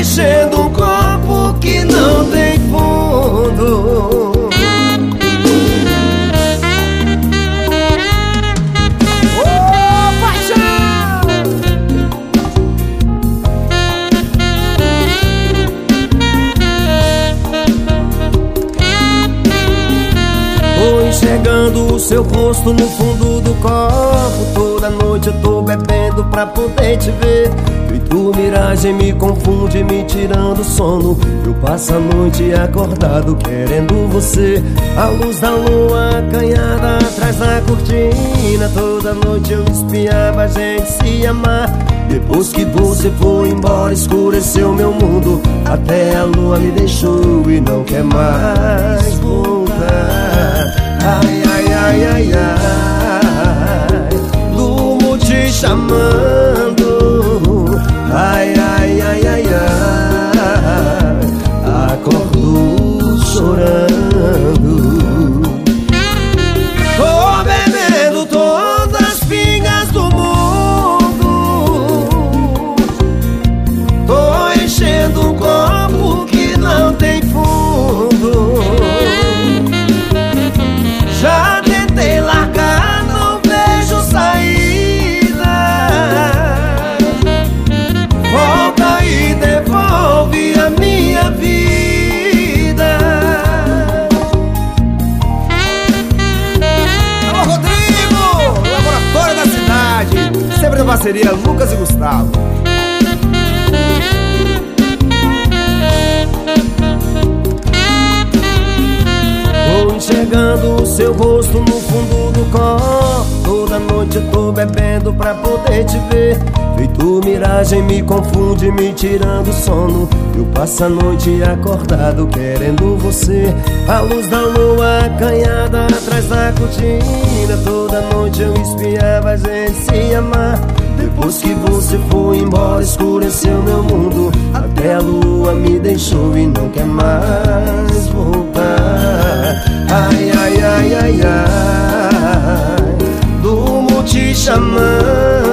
enchendo um copo que não tem fundo. Oh, paixão! Vou enxergando o seu rosto no fundo do copo todo. Toda noite eu tô bebendo pra poder te ver E tu miragem me confunde, me tirando o sono Eu passo a noite acordado querendo você A luz da lua acanhada atrás da cortina Toda noite eu espiava a gente se amar depois que você foi embora, escureceu meu mundo. Até a lua me deixou e não quer mais voltar. Ai, ai, ai, ai, ai. Parceria Lucas e Gustavo. O seu rosto no fundo do copo Toda noite eu tô bebendo pra poder te ver. Feito miragem me confunde, me tirando o sono. Eu passo a noite acordado querendo você. A luz da lua acanhada atrás da cortina. Toda noite eu espiava a gente se amar. Depois que você foi embora, escureceu meu mundo. Até a lua me deixou e não quer mais coração.